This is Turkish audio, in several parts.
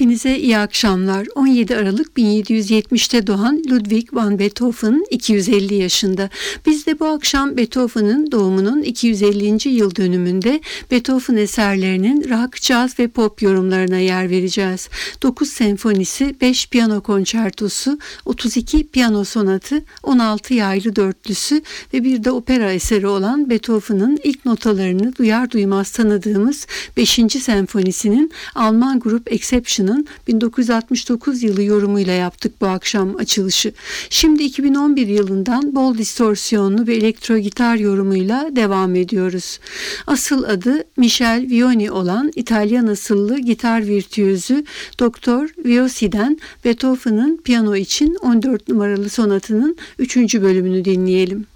hepinize iyi akşamlar. 17 Aralık 1770'te doğan Ludwig van Beethoven 250 yaşında. Biz de bu akşam Beethoven'ın doğumunun 250. yıl dönümünde Beethoven eserlerinin rock, jazz ve pop yorumlarına yer vereceğiz. 9 senfonisi, 5 piyano konçertosu, 32 piyano sonatı, 16 yaylı dörtlüsü ve bir de opera eseri olan Beethoven'ın ilk notalarını duyar duymaz tanıdığımız 5. senfonisinin Alman grup Exception'ın 1969 yılı yorumuyla yaptık bu akşam açılışı. Şimdi 2011 yılından bol distorsiyonlu ve elektro gitar yorumuyla devam ediyoruz. Asıl adı Michel Vioni olan İtalyan asıllı gitar virtüözü Doktor Viosi'den Beethoven'ın piyano için 14 numaralı sonatının 3. bölümünü dinleyelim.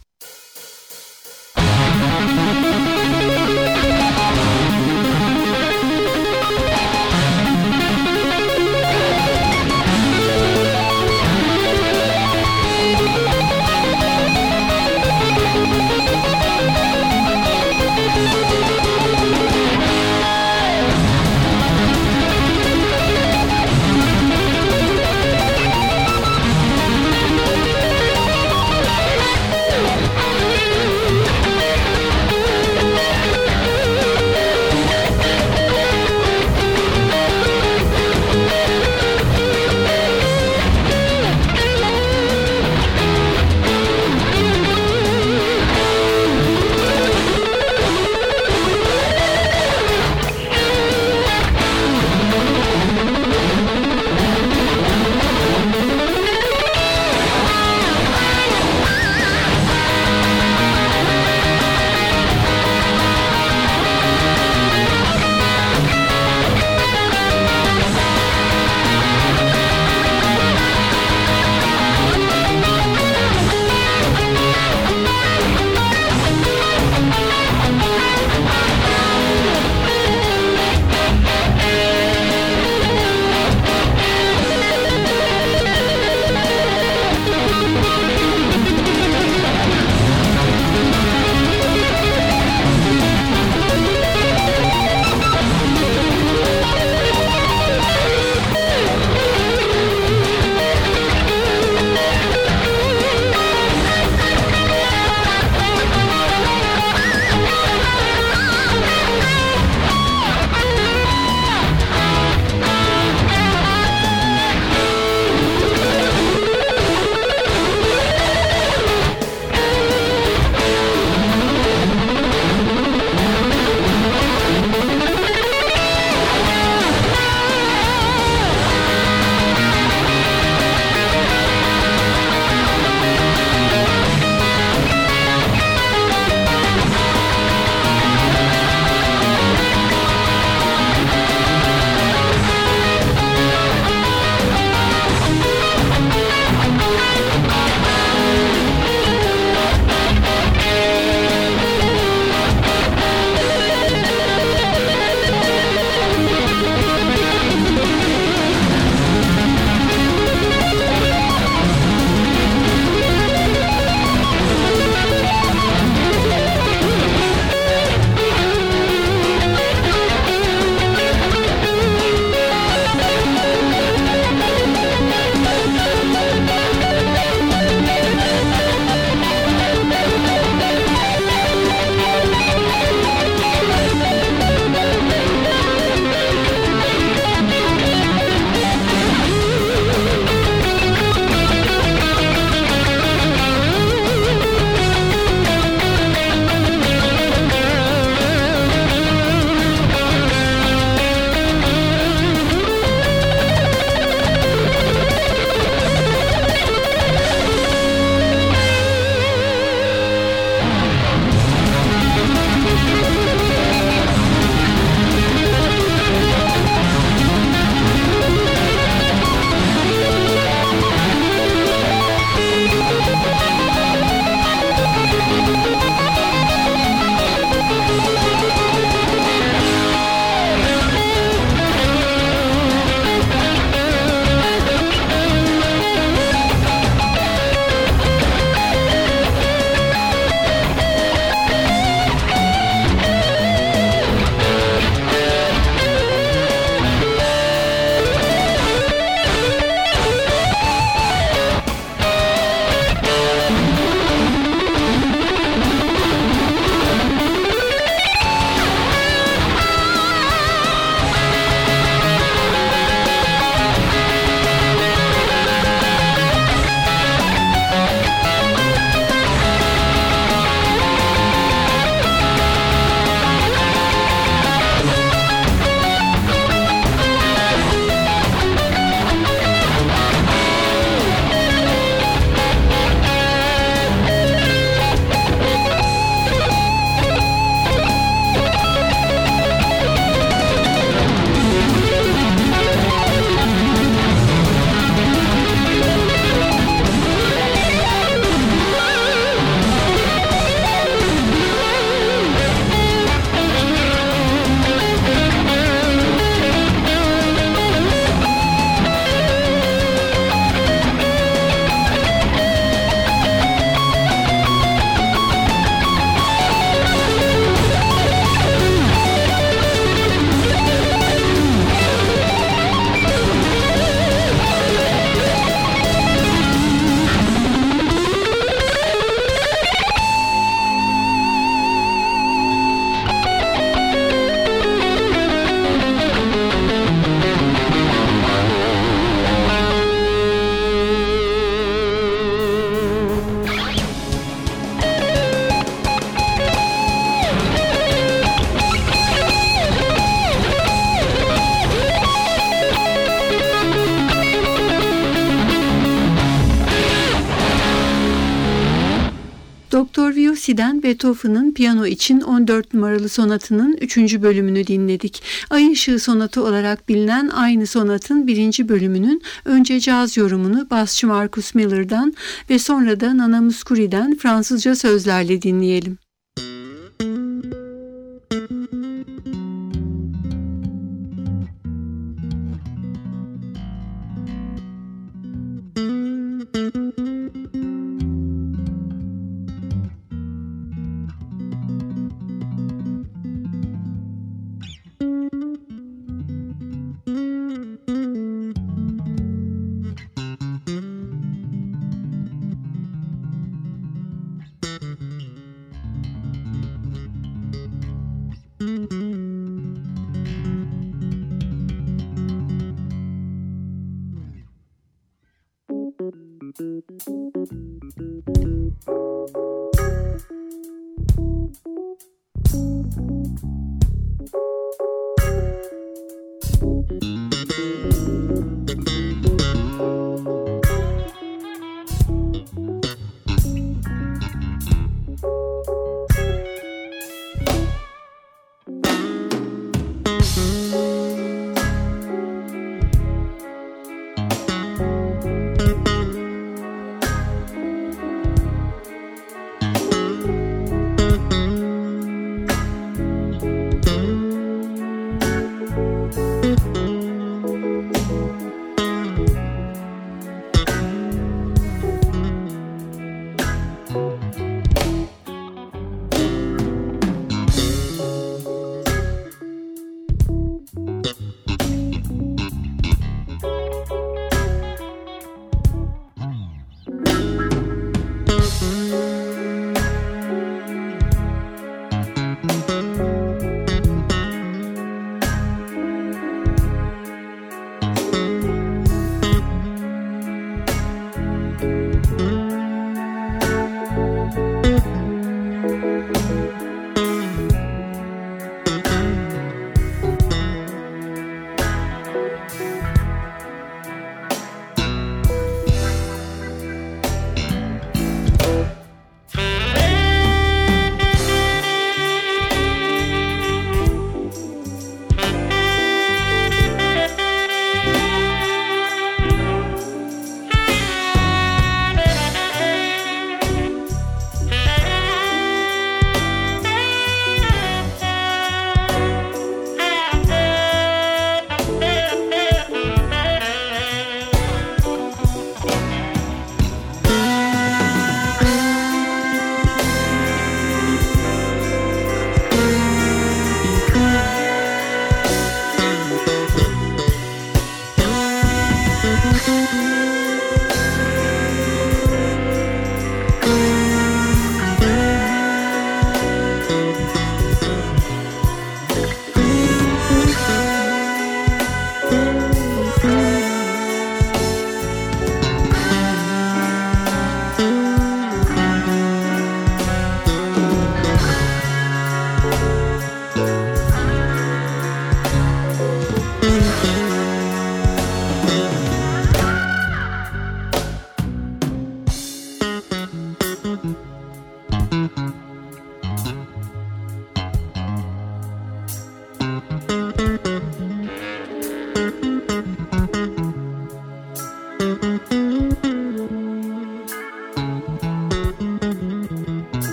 Viosi'den Beethoven'ın piyano için 14 numaralı sonatının 3. bölümünü dinledik. Ay Işığı sonatı olarak bilinen aynı sonatın 1. bölümünün önce caz yorumunu basçı Marcus Miller'dan ve sonra da Nana Muscuri'den Fransızca sözlerle dinleyelim.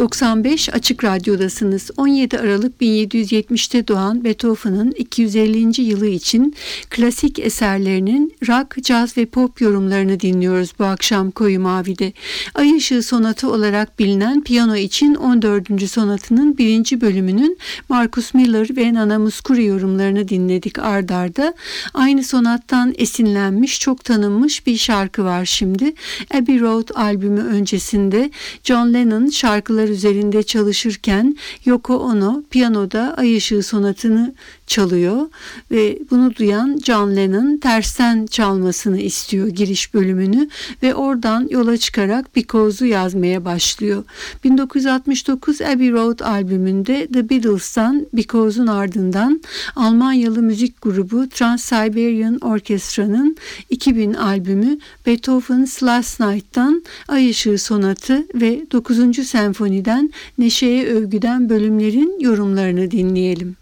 95 Açık Radyo'dasınız. 17 Aralık 1770'te doğan Beethoven'ın 250. yılı için klasik eserlerinin rock, caz ve pop yorumlarını dinliyoruz bu akşam Koyu Mavi'de. Ay Işığı Sonatı olarak bilinen piyano için 14. sonatının birinci bölümünün Marcus Miller ve Nana Muscuri yorumlarını dinledik ardarda. Aynı sonattan esinlenmiş çok tanınmış bir şarkı var şimdi. Abbey Road albümü öncesinde John Lennon şarkıları üzerinde çalışırken Yoko Ono piyanoda Ay Işığı sonatını çalıyor ve bunu duyan John Lennon tersten çalmasını istiyor giriş bölümünü ve oradan yola çıkarak Because'u yazmaya başlıyor. 1969 Abbey Road albümünde The Beatles'tan Because'un ardından Almanyalı müzik grubu Trans-Siberian Orchestra'nın 2000 albümü Beethoven's Last Night'tan Ay Işığı Sonatı ve 9. Senfoni'den Neşe'ye övgüden bölümlerin yorumlarını dinleyelim.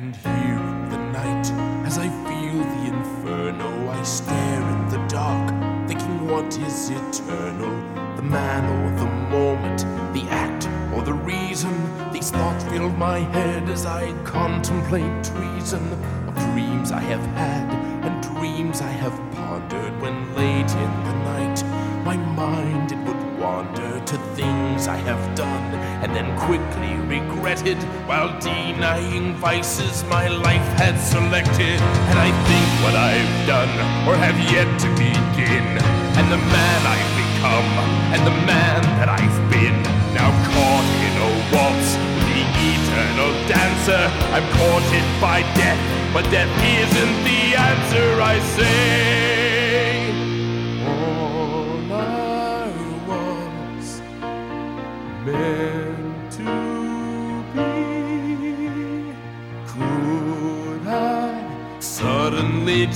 And here in the night, as I feel the inferno, I stare in the dark, thinking what is eternal? The man or the moment, the act or the reason? These thoughts fill my head as I contemplate treason of dreams I have had and dreams I have pondered when late in the night my mind it would wander to things I have done and then quickly regretted while denying vices my life had selected. And I think what I've done or have yet to begin, and the man I've become, and the man that I've been, now caught in a waltz, the eternal dancer. I'm courted by death, but death isn't the answer, I say.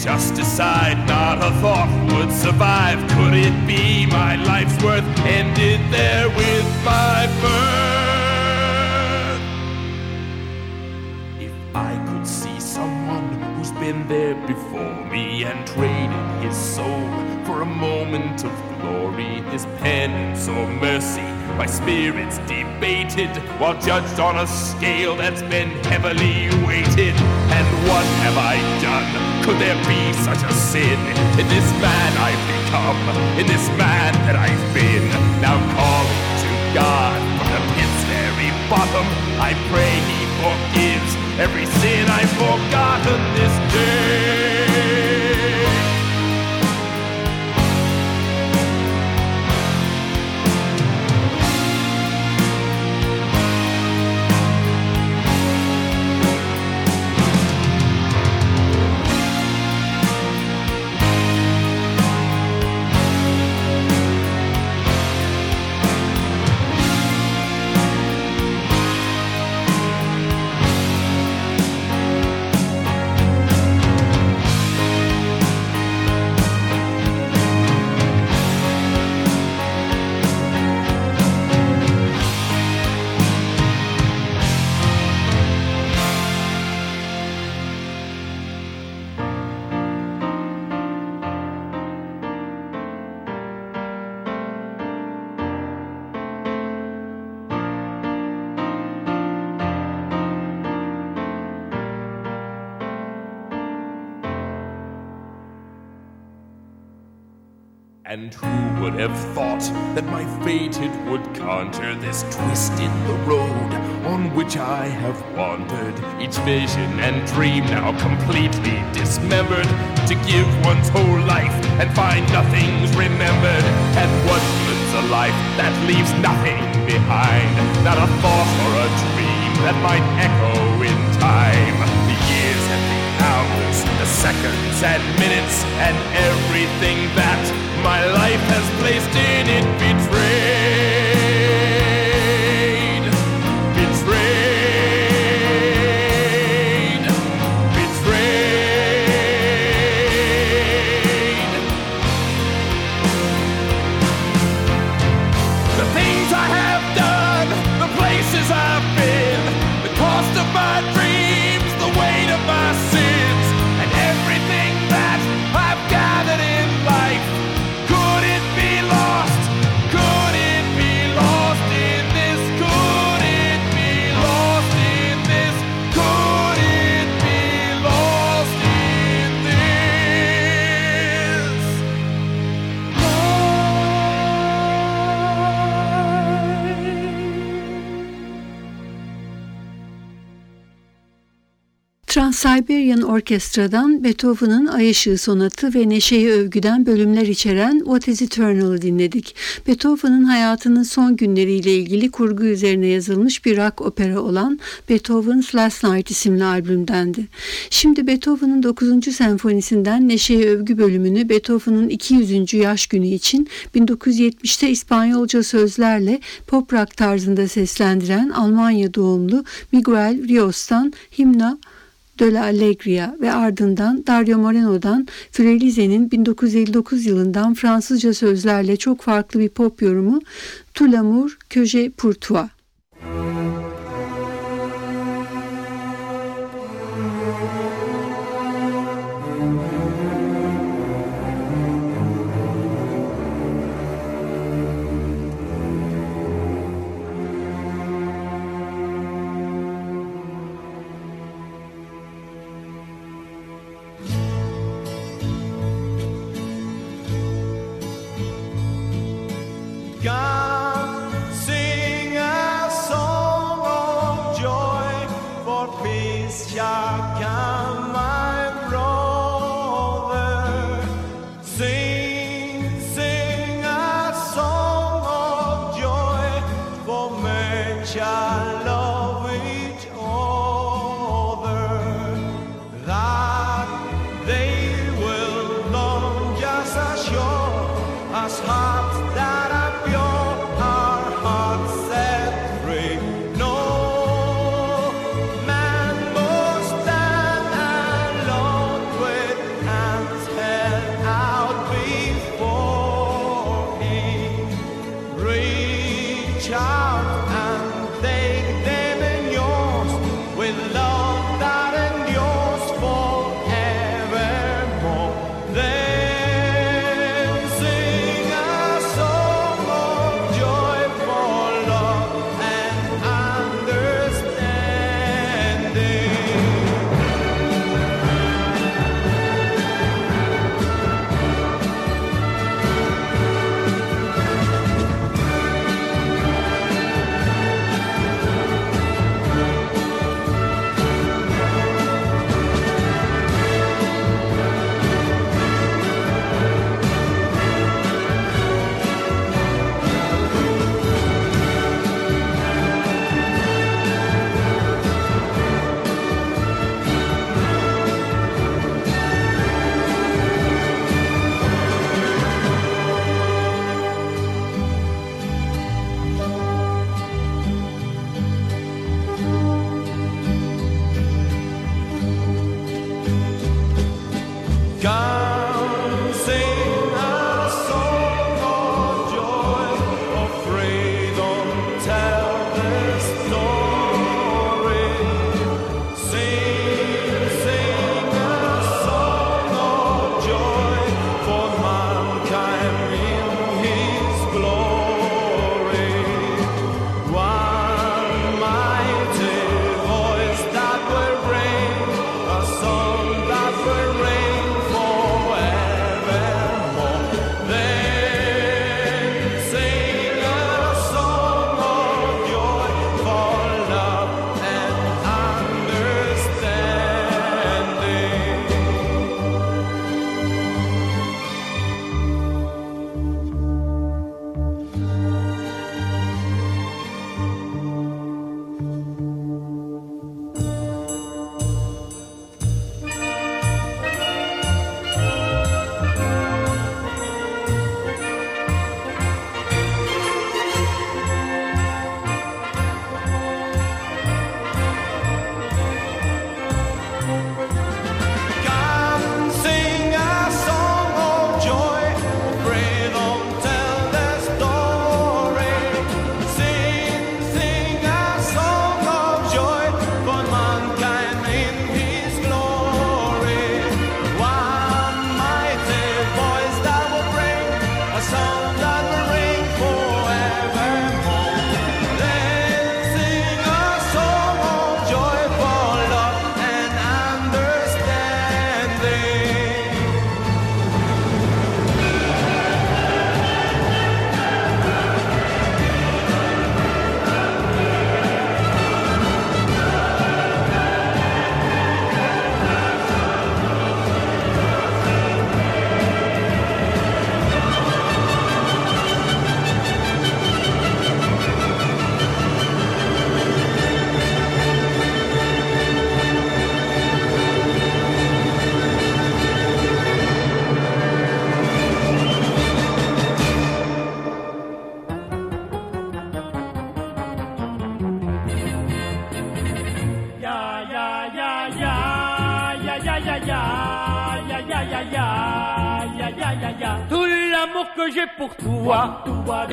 Just decide not a thought would survive? Could it be my life's worth ended there with my birth? If I could see someone who's been there before me and traded his soul for a moment of glory, his penance or mercy my spirit's debated while judged on a scale that's been heavily weighted. And what have I done? Could there be such a sin in this man I've become, in this man that I've been? Now calling to God from the pit's very bottom, I pray He forgives every sin I've forgotten this day. who would have thought that my fate it would conjure this twist in the road on which I have wandered? Each vision and dream now completely dismembered. To give one's whole life and find nothing's remembered. And what good's a life that leaves nothing behind? Not a thought or a dream that might echo in time. The years and the hours, the seconds and minutes, and everything that my life has placed in it betrayed. Trans-Siberian Orkestra'dan Beethoven'ın Ay Işığı Sonatı ve Neşe'yi övgüden bölümler içeren What is Eternal'ı dinledik. Beethoven'ın hayatının son günleriyle ilgili kurgu üzerine yazılmış bir rock opera olan Beethoven's Last Night isimli albümdendi. Şimdi Beethoven'ın 9. senfonisinden Neşe'ye övgü bölümünü Beethoven'ın 200. yaş günü için 1970'te İspanyolca sözlerle pop rock tarzında seslendiren Almanya doğumlu Miguel Rios'tan Himna de la Allegria ve ardından Dario Moreno'dan Frelize'nin 1959 yılından Fransızca sözlerle çok farklı bir pop yorumu Tout l'amour que j'ai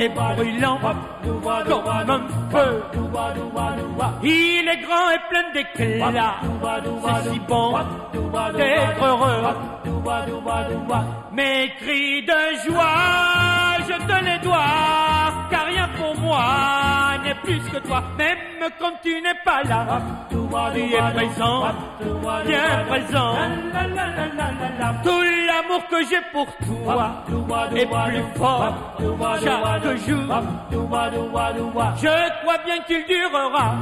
est brûlant comme un feu. Il est grand et plein d'éclat. C'est si bon d'être heureux. Mes cris de joie, je te les dois, car rien pour moi n'est plus que toi, même quand tu n'es pas là. Tu es présent, bien présent. L'amour que j'ai pour toi est plus fort chaque jour. Je crois bien qu'il durera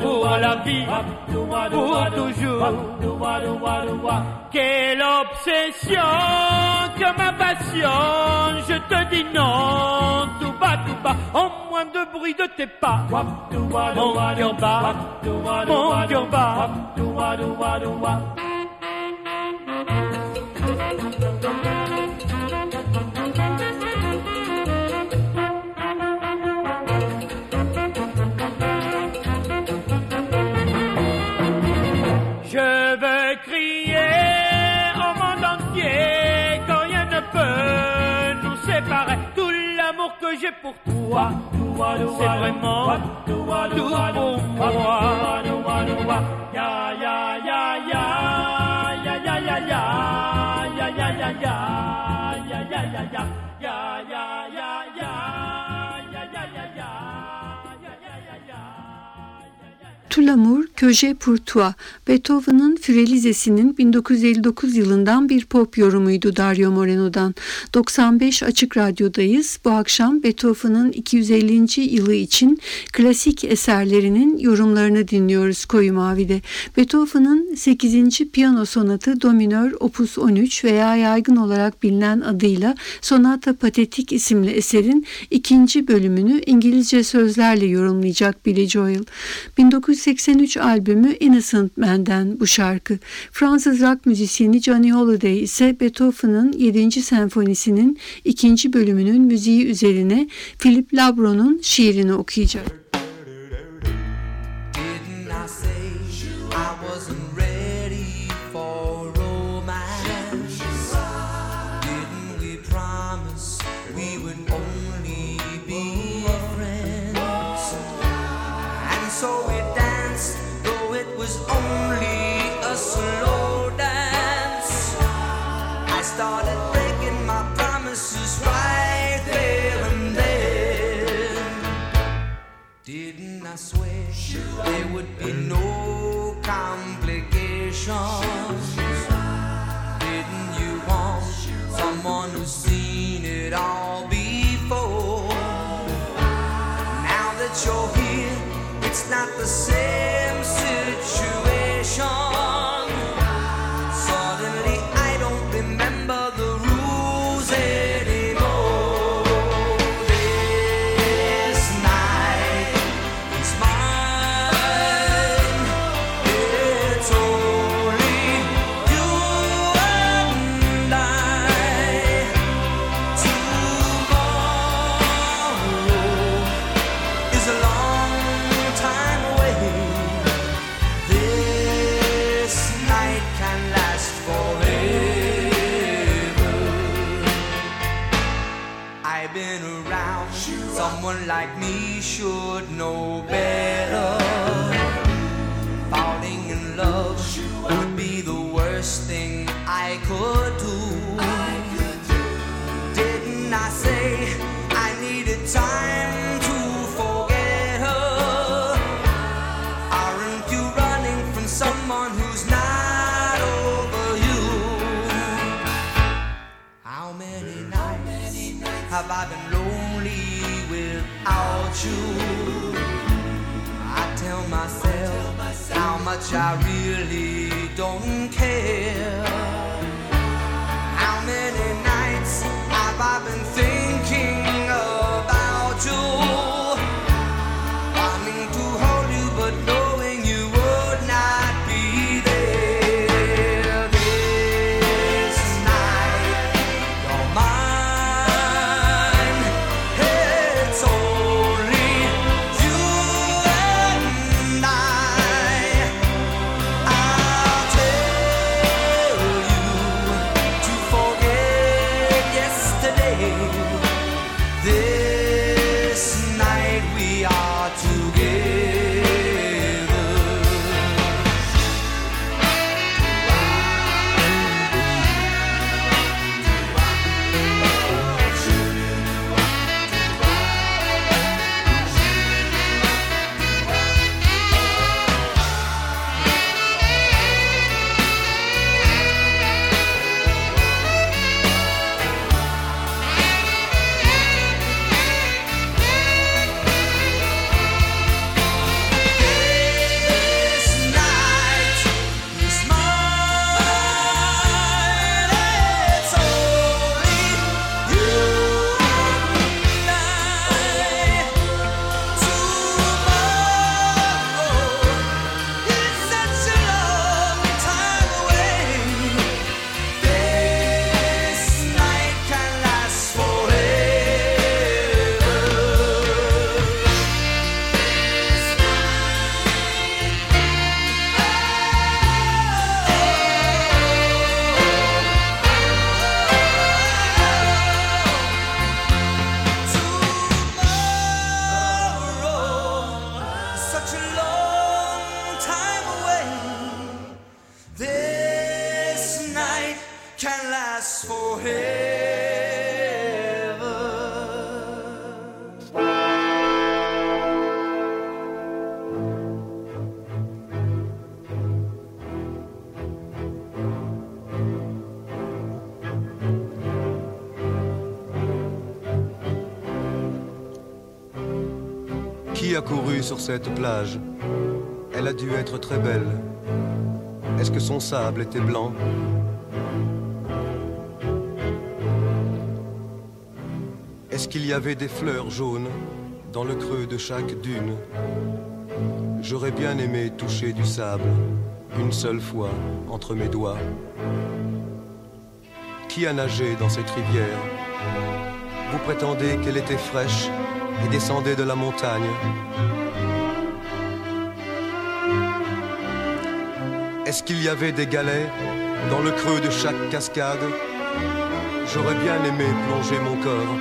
pour la vie, pour toujours. Quelle obsession que ma passion, je te dis non, tout bas, tout bas, en moins de bruit de tes pas. Mon cœur bat, mon cœur bat. Pour toi, c'est vraiment tout pour moi. Tout l'amour que j'ai pour toi. Beethoven'ın Fürelizesi'nin 1959 yılından bir pop yorumuydu Dario Moreno'dan. 95 Açık Radyo'dayız. Bu akşam Beethoven'ın 250. yılı için klasik eserlerinin yorumlarını dinliyoruz Koyu Mavi'de. Beethoven'ın 8. piyano sonatı Dominör Opus 13 veya yaygın olarak bilinen adıyla Sonata Patetik isimli eserin ikinci bölümünü İngilizce sözlerle yorumlayacak Billy Joel. 1983 albümü Innocent Man'den bu şarkı. Fransız rock müzisyeni Johnny Holiday ise Beethoven'ın 7. senfonisinin ikinci bölümünün müziği üzerine Philip Labro'nun şiirini okuyacak. It's only a slow dance. I started breaking my promises right there and then. Didn't I swear there would be no complications? Didn't you want someone who's seen it all before? Now that you're here, it's not the same much I really don't care. Sur cette plage Elle a dû être très belle. Est-ce que son sable était blanc? Est-ce qu'il y avait des fleurs jaunes dans le creux de chaque dune? J'aurais bien aimé toucher du sable une seule fois entre mes doigts. Qui a nagé dans cette rivière? Vous prétendez qu'elle était fraîche et descendait de la montagne Est-ce qu'il y avait des galets dans le creux de chaque cascade? J'aurais bien aimé plonger mon corps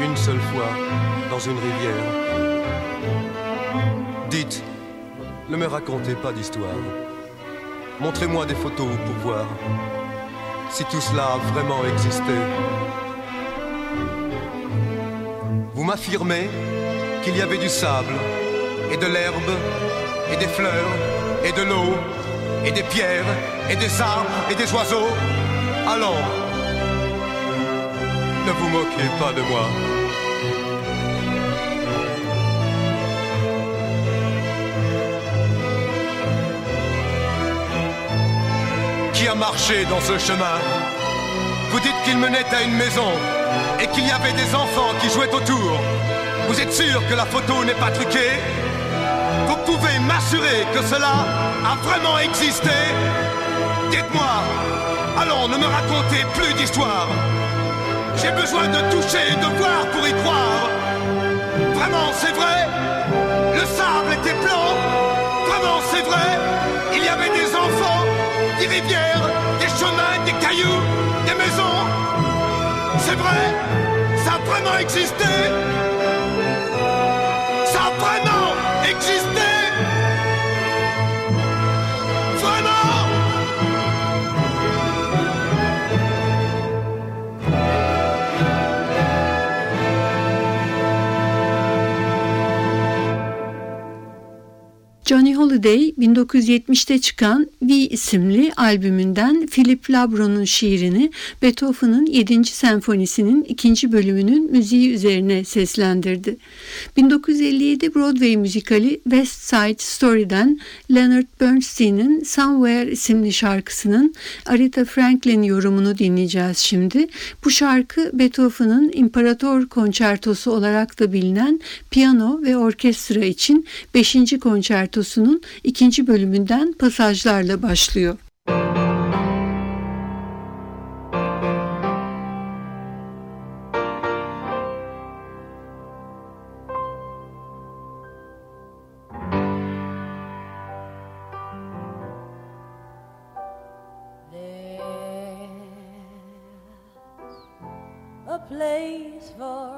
une seule fois dans une rivière. Dites, ne me racontez pas d'histoire. Montrez-moi des photos pour voir si tout cela a vraiment existé. Vous m'affirmez qu'il y avait du sable et de l'herbe et des fleurs et de l'eau et des pierres et des arbres et des oiseaux. Allons, ne vous moquez pas de moi. Qui a marché dans ce chemin? Vous dites qu'il menait à une maison et qu'il y avait des enfants qui jouaient autour. Vous êtes sûr que la photo n'est pas truquée? Pouvez m'assurer que cela a vraiment existé Dites-moi, allons, ne me racontez plus d'histoire. J'ai besoin de toucher et de voir pour y croire. Vraiment, c'est vrai Le sable était blanc Vraiment, c'est vrai Il y avait des enfants, des rivières, des chemins, des cailloux, des maisons. C'est vrai Ça a vraiment existé Johnny Holiday 1970'te çıkan V isimli albümünden Philip Labro'nun şiirini Beethoven'ın 7. senfonisinin ikinci bölümünün müziği üzerine seslendirdi. 1957 Broadway müzikali West Side Story'den Leonard Bernstein'in Somewhere isimli şarkısının Aretha Franklin yorumunu dinleyeceğiz şimdi. Bu şarkı Beethoven'ın İmparator Konçertosu olarak da bilinen piyano ve orkestra için 5. konçertosunun ikinci bölümünden pasajlarla başlıyor. place for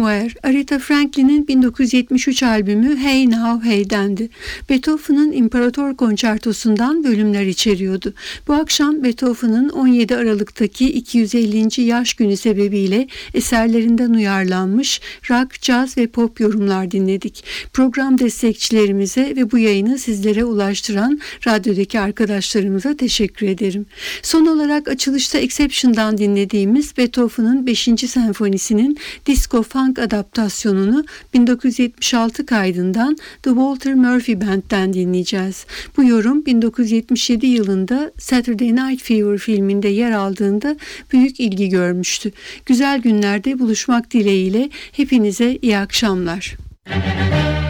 Somewhere, Aretha Franklin'in 1973 albümü Hey Now Hey'dendi. Beethoven'ın İmparator Konçertosu'ndan bölümler içeriyordu. Bu akşam Beethoven'ın 17 Aralık'taki 250. yaş günü sebebiyle eserlerinden uyarlanmış rock, caz ve pop yorumlar dinledik. Program destekçilerimize ve bu yayını sizlere ulaştıran radyodaki arkadaşlarımıza teşekkür ederim. Son olarak açılışta Exception'dan dinlediğimiz Beethoven'ın 5. senfonisinin disco funk adaptasyonunu 1976 kaydından The Walter Murphy Band'den dinleyeceğiz. Bu yorum 1977 yılında Saturday Night Fever filminde yer aldığında büyük ilgi görmüştü. Güzel günlerde buluşmak dileğiyle hepinize iyi akşamlar. Koyu